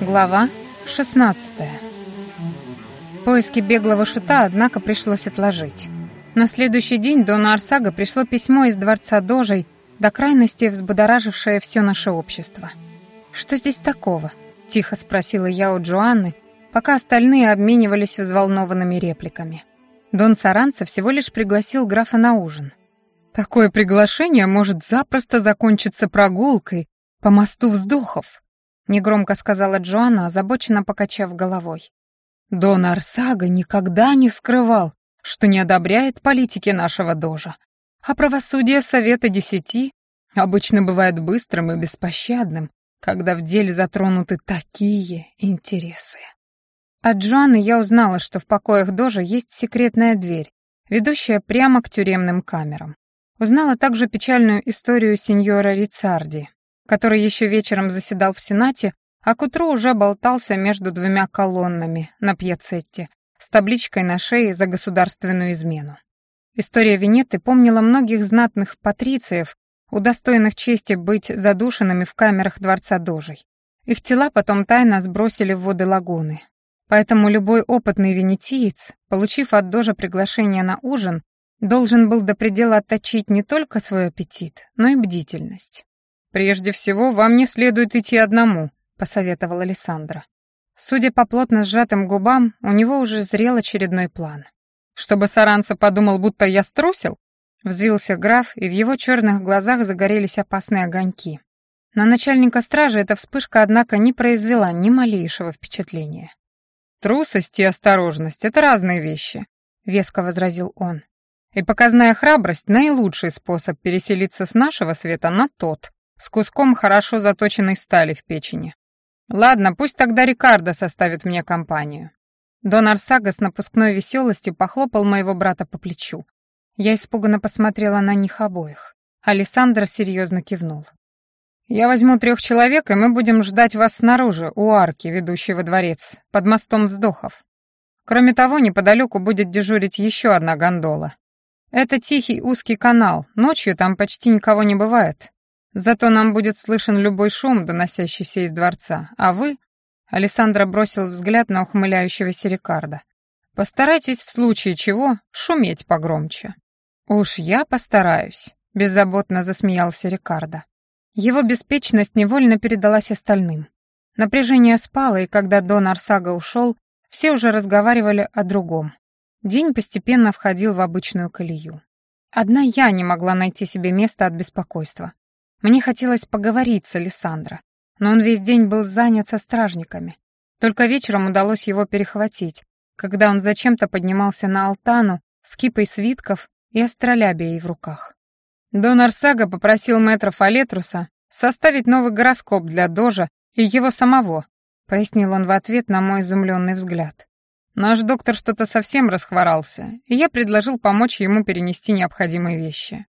Глава 16 Поиски беглого шута, однако, пришлось отложить. На следующий день Дону Арсага пришло письмо из дворца Дожей, до крайности взбудоражившее все наше общество. «Что здесь такого?» — тихо спросила я у Джоанны, пока остальные обменивались взволнованными репликами. Дон Саранца всего лишь пригласил графа на ужин. «Такое приглашение может запросто закончиться прогулкой по мосту вздохов», негромко сказала Джоанна, озабоченно покачав головой. Дон Арсага никогда не скрывал, что не одобряет политики нашего дожа, а правосудие Совета Десяти обычно бывает быстрым и беспощадным, когда в деле затронуты такие интересы. От Джоанны я узнала, что в покоях Дожа есть секретная дверь, ведущая прямо к тюремным камерам. Узнала также печальную историю сеньора Рицарди, который еще вечером заседал в Сенате, а к утру уже болтался между двумя колоннами на пьяцетте с табличкой на шее за государственную измену. История Венеты помнила многих знатных патрициев, удостоенных чести быть задушенными в камерах дворца Дожей. Их тела потом тайно сбросили в воды лагуны. Поэтому любой опытный венетиец, получив от Дожа приглашение на ужин, должен был до предела отточить не только свой аппетит, но и бдительность. «Прежде всего, вам не следует идти одному», — посоветовал Александра. Судя по плотно сжатым губам, у него уже зрел очередной план. «Чтобы Саранца подумал, будто я струсил?» Взвился граф, и в его черных глазах загорелись опасные огоньки. На начальника стражи эта вспышка, однако, не произвела ни малейшего впечатления. «Трусость и осторожность — это разные вещи», — веско возразил он. «И показная храбрость — наилучший способ переселиться с нашего света на тот, с куском хорошо заточенной стали в печени. Ладно, пусть тогда Рикардо составит мне компанию. Дон Арсага с напускной веселостью похлопал моего брата по плечу. Я испуганно посмотрела на них обоих. Александр серьезно кивнул. «Я возьму трех человек, и мы будем ждать вас снаружи, у арки, ведущей во дворец, под мостом вздохов. Кроме того, неподалеку будет дежурить еще одна гондола. Это тихий узкий канал, ночью там почти никого не бывает, Зато нам будет слышен любой шум, доносящийся из дворца. А вы...» Александра бросил взгляд на ухмыляющегося Рикардо. «Постарайтесь в случае чего шуметь погромче». «Уж я постараюсь», — беззаботно засмеялся Рикардо. Его беспечность невольно передалась остальным. Напряжение спало, и когда Дон Арсага ушел, все уже разговаривали о другом. День постепенно входил в обычную колею. Одна я не могла найти себе места от беспокойства. Мне хотелось поговорить с Александро, но он весь день был занят со стражниками. Только вечером удалось его перехватить, когда он зачем-то поднимался на алтану с кипой свитков и астролябией в руках. Дон Арсага попросил мэтра Фалетруса составить новый гороскоп для Дожа и его самого, пояснил он в ответ на мой изумленный взгляд. Наш доктор что-то совсем расхворался, и я предложил помочь ему перенести необходимые вещи.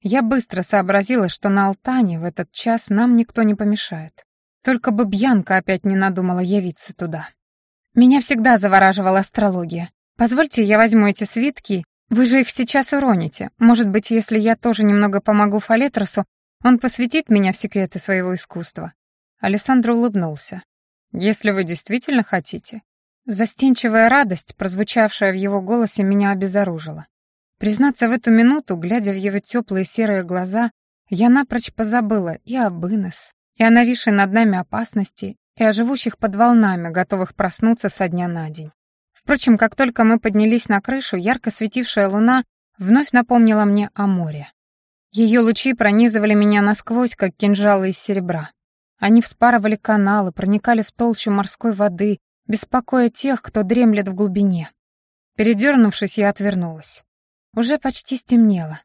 Я быстро сообразила, что на Алтане в этот час нам никто не помешает. Только бы Бьянка опять не надумала явиться туда. Меня всегда завораживала астрология. Позвольте, я возьму эти свитки. Вы же их сейчас уроните. Может быть, если я тоже немного помогу Фалетросу, он посвятит меня в секреты своего искусства. Александр улыбнулся. Если вы действительно хотите. Застенчивая радость, прозвучавшая в его голосе, меня обезоружила. Признаться, в эту минуту, глядя в его теплые серые глаза, я напрочь позабыла и об Инес, и о нависшей над нами опасности, и о живущих под волнами, готовых проснуться со дня на день. Впрочем, как только мы поднялись на крышу, ярко светившая луна вновь напомнила мне о море. Ее лучи пронизывали меня насквозь, как кинжалы из серебра. Они вспарывали каналы, проникали в толщу морской воды, беспокоя тех, кто дремлет в глубине. Передернувшись, я отвернулась. Уже почти стемнело.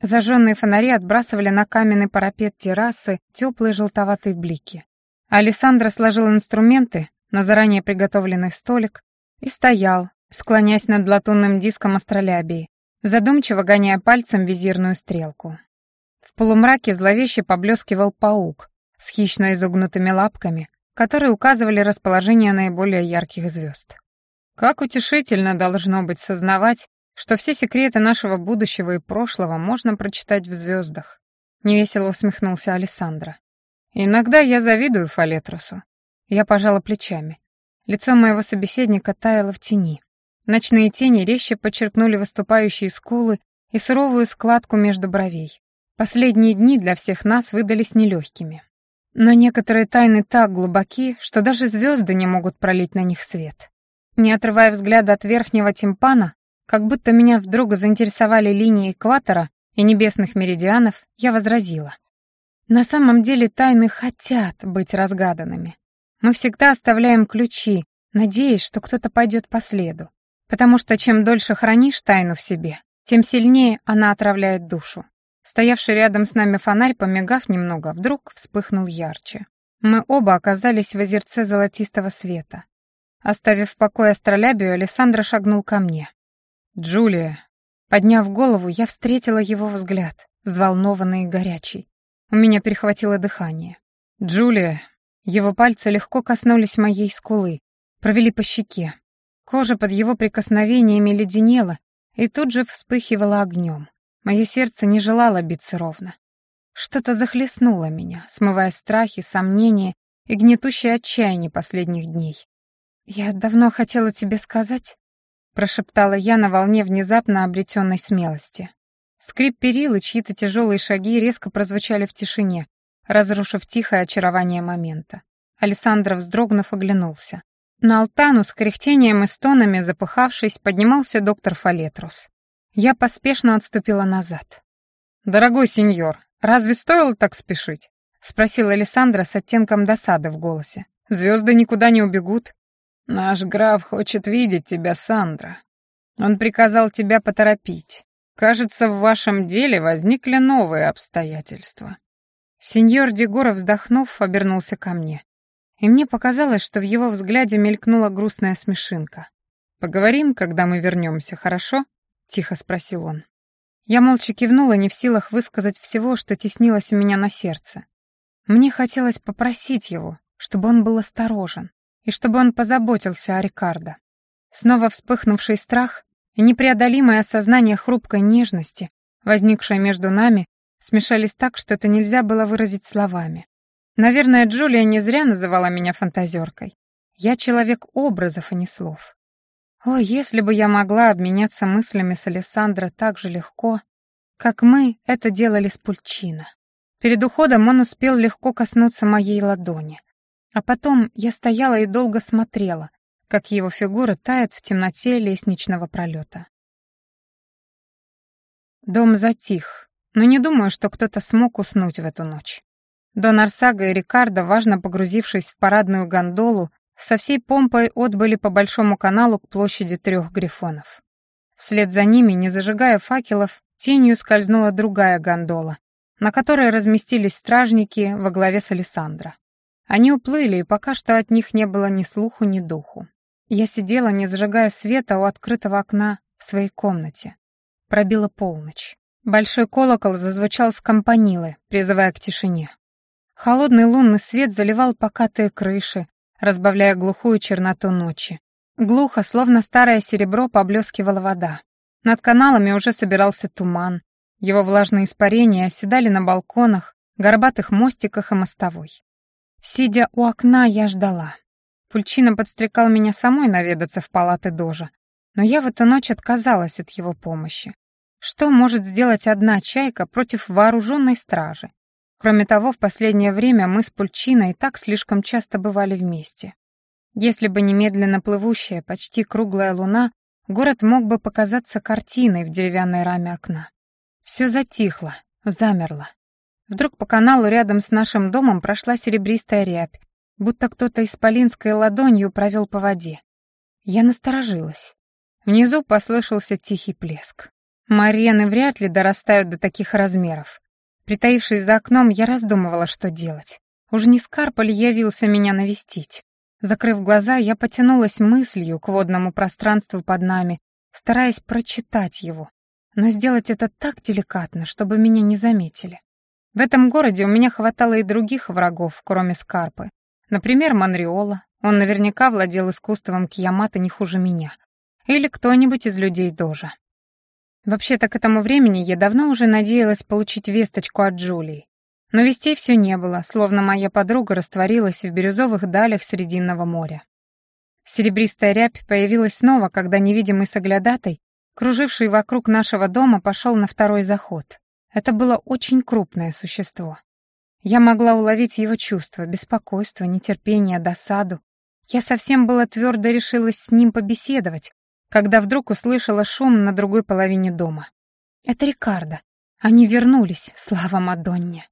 Зажженные фонари отбрасывали на каменный парапет террасы теплые желтоватые блики. Александра сложил инструменты на заранее приготовленный столик и стоял, склонясь над латунным диском астролябии, задумчиво гоняя пальцем визирную стрелку. В полумраке зловеще поблескивал паук с хищно изогнутыми лапками, которые указывали расположение наиболее ярких звезд. Как утешительно должно быть сознавать, что все секреты нашего будущего и прошлого можно прочитать в звездах. невесело усмехнулся Александра. Иногда я завидую Фалетрусу. Я пожала плечами. Лицо моего собеседника таяло в тени. Ночные тени резче подчеркнули выступающие скулы и суровую складку между бровей. Последние дни для всех нас выдались нелегкими. Но некоторые тайны так глубоки, что даже звезды не могут пролить на них свет. Не отрывая взгляда от верхнего тимпана, как будто меня вдруг заинтересовали линии экватора и небесных меридианов, я возразила. На самом деле тайны хотят быть разгаданными. Мы всегда оставляем ключи, надеясь, что кто-то пойдет по следу. Потому что чем дольше хранишь тайну в себе, тем сильнее она отравляет душу. Стоявший рядом с нами фонарь, помигав немного, вдруг вспыхнул ярче. Мы оба оказались в озерце золотистого света. Оставив в покое астролябию, Александра шагнул ко мне. «Джулия!» Подняв голову, я встретила его взгляд, взволнованный и горячий. У меня перехватило дыхание. «Джулия!» Его пальцы легко коснулись моей скулы, провели по щеке. Кожа под его прикосновениями леденела и тут же вспыхивала огнем. Мое сердце не желало биться ровно. Что-то захлестнуло меня, смывая страхи, сомнения и гнетущее отчаяние последних дней. «Я давно хотела тебе сказать», — прошептала я на волне внезапно обретенной смелости. Скрип перил и чьи-то тяжелые шаги резко прозвучали в тишине, разрушив тихое очарование момента. Александр, вздрогнув, оглянулся. На алтану с кряхтением и стонами, запыхавшись, поднимался доктор Фалетрус. Я поспешно отступила назад. «Дорогой сеньор, разве стоило так спешить?» — спросил Александра с оттенком досады в голосе. «Звезды никуда не убегут. «Наш граф хочет видеть тебя, Сандра. Он приказал тебя поторопить. Кажется, в вашем деле возникли новые обстоятельства». Сеньор Дегора, вздохнув, обернулся ко мне. И мне показалось, что в его взгляде мелькнула грустная смешинка. «Поговорим, когда мы вернемся, хорошо?» — тихо спросил он. Я молча кивнула, не в силах высказать всего, что теснилось у меня на сердце. Мне хотелось попросить его, чтобы он был осторожен, и чтобы он позаботился о Рикардо. Снова вспыхнувший страх и непреодолимое осознание хрупкой нежности, возникшее между нами, смешались так, что это нельзя было выразить словами. Наверное, Джулия не зря называла меня фантазеркой. Я человек образов, а не слов. О, если бы я могла обменяться мыслями с Алессандро так же легко, как мы это делали с Пульчино. Перед уходом он успел легко коснуться моей ладони, а потом я стояла и долго смотрела, как его фигура тает в темноте лестничного пролета. Дом затих, но не думаю, что кто-то смог уснуть в эту ночь. Дон Арсага и Рикардо, важно погрузившись в парадную гондолу, со всей помпой отбыли по большому каналу к площади трех грифонов. Вслед за ними, не зажигая факелов, тенью скользнула другая гондола, на которой разместились стражники во главе с Александра. Они уплыли, и пока что от них не было ни слуху, ни духу. Я сидела, не зажигая света у открытого окна в своей комнате. Пробила полночь. Большой колокол зазвучал с компанилы, призывая к тишине. Холодный лунный свет заливал покатые крыши, разбавляя глухую черноту ночи. Глухо, словно старое серебро, поблескивала вода. Над каналами уже собирался туман. Его влажные испарения оседали на балконах, горбатых мостиках и мостовой. Сидя у окна, я ждала. Пульчина подстрекал меня самой наведаться в палаты Дожа, но я в эту ночь отказалась от его помощи. Что может сделать одна чайка против вооруженной стражи? Кроме того, в последнее время мы с Пульчиной так слишком часто бывали вместе. Если бы не медленно плывущая, почти круглая луна, город мог бы показаться картиной в деревянной раме окна. Все затихло, замерло. Вдруг по каналу рядом с нашим домом прошла серебристая рябь, будто кто-то исполинской ладонью провел по воде. Я насторожилась. Внизу послышался тихий плеск. Марены вряд ли дорастают до таких размеров. Притаившись за окном, я раздумывала, что делать. Уж не Скарпа ли явился меня навестить? Закрыв глаза, я потянулась мыслью к водному пространству под нами, стараясь прочитать его, но сделать это так деликатно, чтобы меня не заметили. В этом городе у меня хватало и других врагов, кроме Скарпы. Например, Монреола. Он наверняка владел искусством киямата не хуже меня. Или кто-нибудь из людей Дожа. Вообще-то к этому времени я давно уже надеялась получить весточку от Джулии. Но вестей все не было, словно моя подруга растворилась в бирюзовых далях Срединного моря. Серебристая рябь появилась снова, когда невидимый соглядатай, круживший вокруг нашего дома, пошел на второй заход. Это было очень крупное существо. Я могла уловить его чувства, беспокойство, нетерпение, досаду. Я совсем было твердо решилась с ним побеседовать, когда вдруг услышала шум на другой половине дома. Это Рикардо. Они вернулись, слава Мадонне.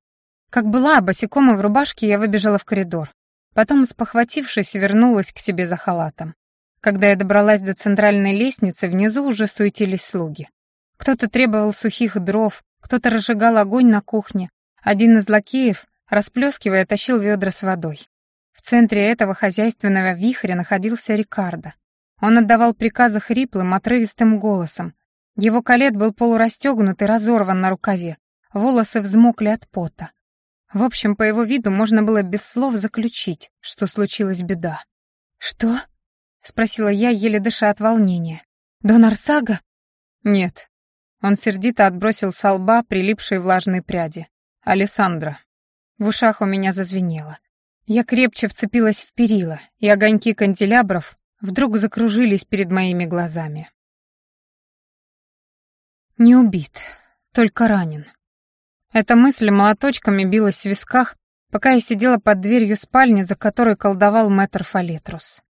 Как была, босиком и в рубашке я выбежала в коридор. Потом, спохватившись, вернулась к себе за халатом. Когда я добралась до центральной лестницы, внизу уже суетились слуги. Кто-то требовал сухих дров, кто-то разжигал огонь на кухне. Один из лакеев, расплескивая, тащил ведра с водой. В центре этого хозяйственного вихря находился Рикардо. Он отдавал приказы хриплым, отрывистым голосом. Его колет был полурастегнут и разорван на рукаве. Волосы взмокли от пота. В общем, по его виду можно было без слов заключить, что случилась беда. «Что?» — спросила я, еле дыша от волнения. «Дон Арсага?» «Нет». Он сердито отбросил со лба прилипшие влажные пряди. «Алессандра». В ушах у меня зазвенело. Я крепче вцепилась в перила, и огоньки канделябров вдруг закружились перед моими глазами. Не убит, только ранен. Эта мысль молоточками билась в висках, пока я сидела под дверью спальни, за которой колдовал мэтр Фалетрус.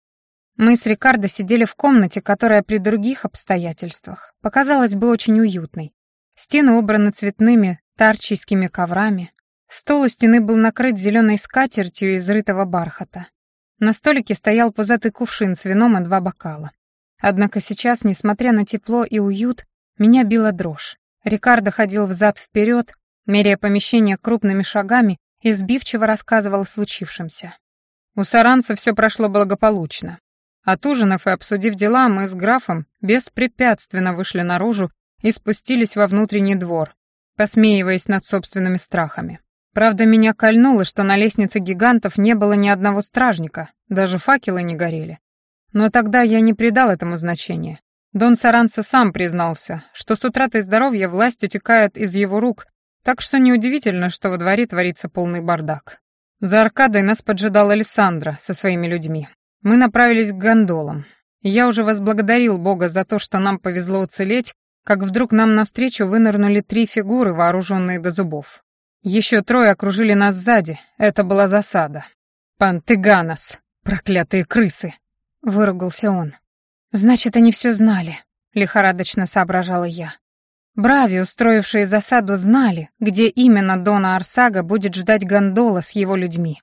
Мы с Рикардо сидели в комнате, которая при других обстоятельствах показалась бы очень уютной. Стены убраны цветными тарчийскими коврами. Стол у стены был накрыт зеленой скатертью из рытого бархата. На столике стоял пузатый кувшин с вином и два бокала. Однако сейчас, несмотря на тепло и уют, меня била дрожь. Рикардо ходил взад-вперед, меряя помещение крупными шагами и сбивчиво рассказывал о случившемся. У саранца все прошло благополучно. Отужинав и обсудив дела, мы с графом беспрепятственно вышли наружу и спустились во внутренний двор, посмеиваясь над собственными страхами. Правда, меня кольнуло, что на лестнице гигантов не было ни одного стражника, даже факелы не горели. Но тогда я не придал этому значения. Дон Саранса сам признался, что с утратой здоровья власть утекает из его рук, так что неудивительно, что во дворе творится полный бардак. За аркадой нас поджидала Александра со своими людьми. Мы направились к гондолам. Я уже возблагодарил Бога за то, что нам повезло уцелеть, как вдруг нам навстречу вынырнули три фигуры, вооруженные до зубов. Еще трое окружили нас сзади. Это была засада. «Пантыганос! Проклятые крысы!» — выругался он. «Значит, они все знали», — лихорадочно соображала я. Брави, устроившие засаду, знали, где именно Дона Арсага будет ждать гондола с его людьми.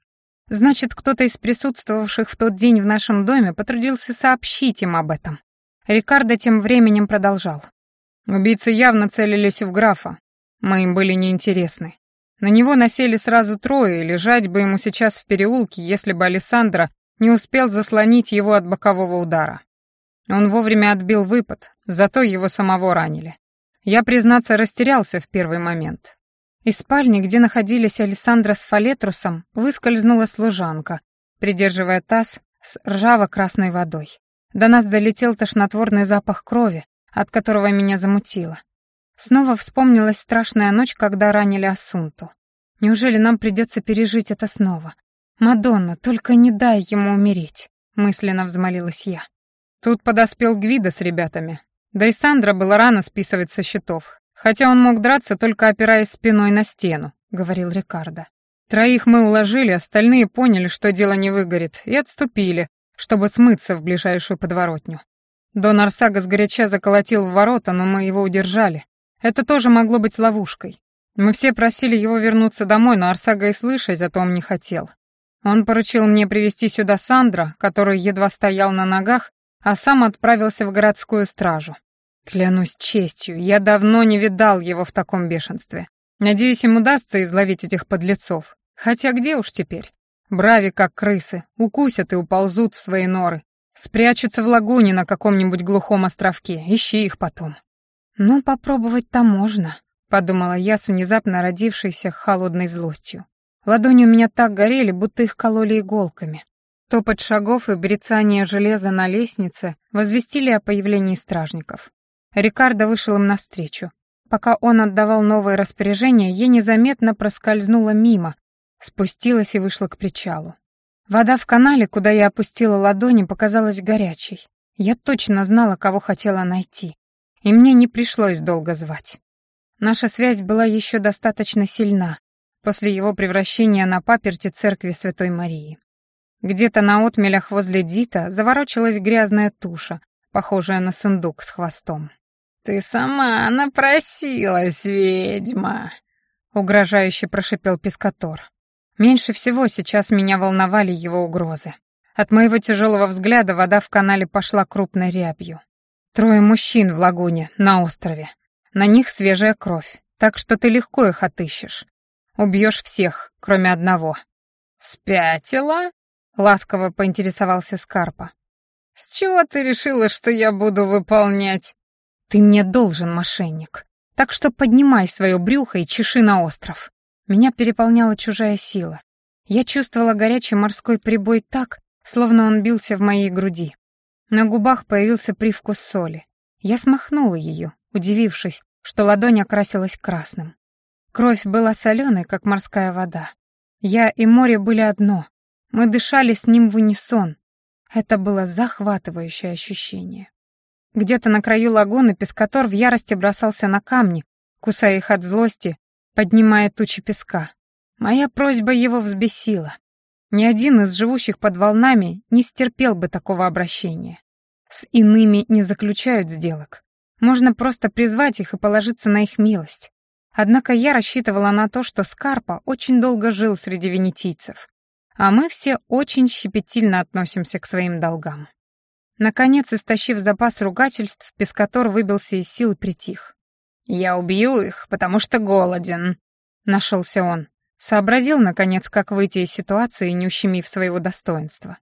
Значит, кто-то из присутствовавших в тот день в нашем доме потрудился сообщить им об этом. Рикардо тем временем продолжал. Убийцы явно целились в графа. Мы им были неинтересны. На него насели сразу трое, и лежать бы ему сейчас в переулке, если бы Александра не успел заслонить его от бокового удара. Он вовремя отбил выпад, зато его самого ранили. Я, признаться, растерялся в первый момент. Из спальни, где находились Александра с Фалетрусом, выскользнула служанка, придерживая таз с ржаво-красной водой. До нас долетел тошнотворный запах крови, от которого меня замутило. Снова вспомнилась страшная ночь, когда ранили Асунту. Неужели нам придется пережить это снова? «Мадонна, только не дай ему умереть», — мысленно взмолилась я. Тут подоспел Гвида с ребятами, да и Сандра было рано списывать со счетов, хотя он мог драться только опираясь спиной на стену, говорил Рикардо. Троих мы уложили, остальные поняли, что дело не выгорит, и отступили, чтобы смыться в ближайшую подворотню. Дон Арсага сгоряча заколотил в ворота, но мы его удержали. Это тоже могло быть ловушкой. Мы все просили его вернуться домой, но Арсага и слышать о том не хотел. Он поручил мне привести сюда Сандра, который едва стоял на ногах, а сам отправился в городскую стражу. Клянусь честью, я давно не видал его в таком бешенстве. Надеюсь, им удастся изловить этих подлецов. Хотя где уж теперь? Брави, как крысы, укусят и уползут в свои норы. Спрячутся в лагуне на каком-нибудь глухом островке, ищи их потом. «Ну, попробовать-то можно», — подумала я с внезапно родившейся холодной злостью. Ладони у меня так горели, будто их кололи иголками. Топот шагов и брецание железа на лестнице возвестили о появлении стражников. Рикардо вышел им навстречу. Пока он отдавал новые распоряжения, я незаметно проскользнула мимо, спустилась и вышла к причалу. Вода в канале, куда я опустила ладони, показалась горячей. Я точно знала, кого хотела найти. И мне не пришлось долго звать. Наша связь была еще достаточно сильна после его превращения на паперти церкви Святой Марии. Где-то на отмелях возле Дита заворочилась грязная туша, похожая на сундук с хвостом. «Ты сама напросилась, ведьма!» — угрожающе прошипел Пескатор. Меньше всего сейчас меня волновали его угрозы. От моего тяжелого взгляда вода в канале пошла крупной рябью. Трое мужчин в лагуне, на острове. На них свежая кровь, так что ты легко их отыщешь. Убьешь всех, кроме одного. «Спятила?» — ласково поинтересовался Скарпа. «С чего ты решила, что я буду выполнять?» «Ты мне должен, мошенник. Так что поднимай свое брюхо и чеши на остров». Меня переполняла чужая сила. Я чувствовала горячий морской прибой так, словно он бился в моей груди. На губах появился привкус соли. Я смахнула ее, удивившись, что ладонь окрасилась красным. Кровь была соленой, как морская вода. Я и море были одно. Мы дышали с ним в унисон. Это было захватывающее ощущение. Где-то на краю лагуны пескатор в ярости бросался на камни, кусая их от злости поднимая тучи песка. Моя просьба его взбесила. Ни один из живущих под волнами не стерпел бы такого обращения. С иными не заключают сделок. Можно просто призвать их и положиться на их милость. Однако я рассчитывала на то, что Скарпа очень долго жил среди венетийцев, а мы все очень щепетильно относимся к своим долгам. Наконец, истощив запас ругательств, Пескатор выбился из сил и притих. «Я убью их, потому что голоден», — нашелся он. Сообразил, наконец, как выйти из ситуации, не ущемив своего достоинства.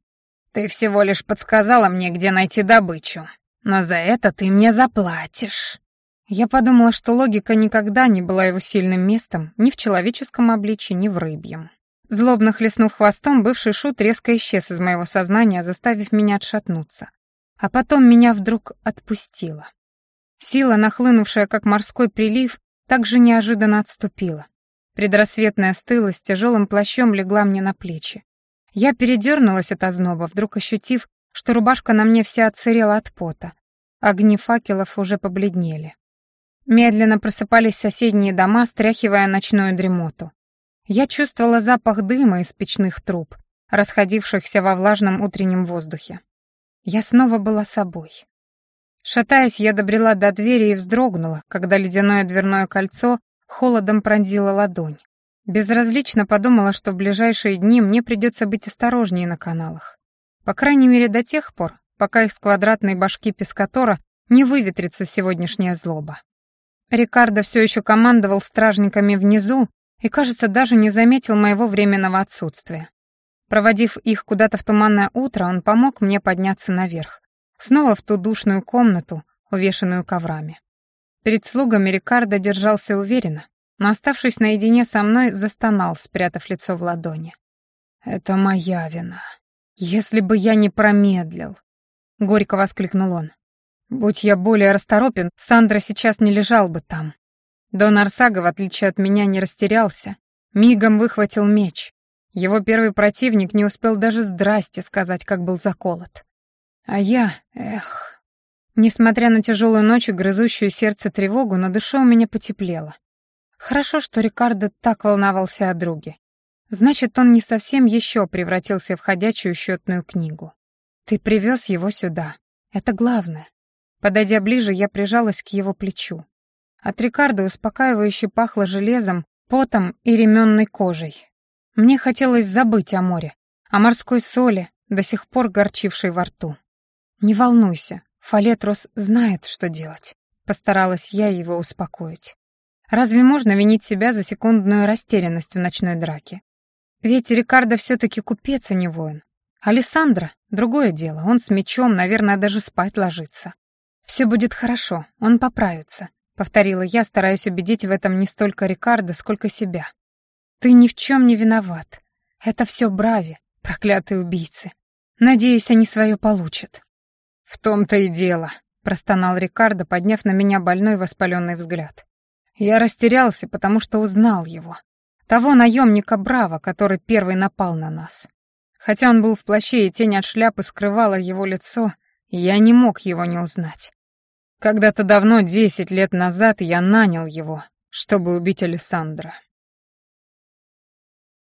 «Ты всего лишь подсказала мне, где найти добычу, но за это ты мне заплатишь». Я подумала, что логика никогда не была его сильным местом ни в человеческом обличье, ни в рыбьем. Злобно хлестнув хвостом, бывший шут резко исчез из моего сознания, заставив меня отшатнуться. А потом меня вдруг отпустило. Сила, нахлынувшая как морской прилив, также неожиданно отступила. Предрассветная стылость тяжелым плащом легла мне на плечи. Я передернулась от озноба, вдруг ощутив, что рубашка на мне вся отсырела от пота. Огни факелов уже побледнели. Медленно просыпались соседние дома, стряхивая ночную дремоту. Я чувствовала запах дыма из печных труб, расходившихся во влажном утреннем воздухе. Я снова была собой. Шатаясь, я добрела до двери и вздрогнула, когда ледяное дверное кольцо холодом пронзило ладонь. Безразлично подумала, что в ближайшие дни мне придется быть осторожнее на каналах. По крайней мере, до тех пор, пока из квадратной башки Пескатора не выветрится сегодняшняя злоба. Рикардо все еще командовал стражниками внизу и, кажется, даже не заметил моего временного отсутствия. Проводив их куда-то в туманное утро, он помог мне подняться наверх. Снова в ту душную комнату, увешанную коврами. Перед слугами Рикардо держался уверенно, но, оставшись наедине со мной, застонал, спрятав лицо в ладони. «Это моя вина. Если бы я не промедлил!» — горько воскликнул он. «Будь я более расторопен, Сандра сейчас не лежал бы там. Дон Арсага, в отличие от меня, не растерялся, мигом выхватил меч. Его первый противник не успел даже «здрасте» сказать, как был заколот. А я, эх... Несмотря на тяжелую ночь и грызущую сердце тревогу, на душе у меня потеплело. Хорошо, что Рикардо так волновался о друге. Значит, он не совсем еще превратился в ходячую счетную книгу. Ты привез его сюда. Это главное. Подойдя ближе, я прижалась к его плечу. От Рикардо успокаивающе пахло железом, потом и ременной кожей. Мне хотелось забыть о море, о морской соли, до сих пор горчившей во рту. «Не волнуйся, Фалетрус знает, что делать», — постаралась я его успокоить. «Разве можно винить себя за секундную растерянность в ночной драке? Ведь Рикардо все-таки купец, а не воин. Алессандро — другое дело, он с мечом, наверное, даже спать ложится. Все будет хорошо, он поправится», — повторила я, стараясь убедить в этом не столько Рикардо, сколько себя. «Ты ни в чем не виноват. Это все Брави, проклятые убийцы. Надеюсь, они свое получат». «В том-то и дело», — простонал Рикардо, подняв на меня больной воспаленный взгляд. Я растерялся, потому что узнал его. Того наемника Браво, который первый напал на нас. Хотя он был в плаще, и тень от шляпы скрывала его лицо, я не мог его не узнать. Когда-то давно, десять лет назад, я нанял его, чтобы убить Александра.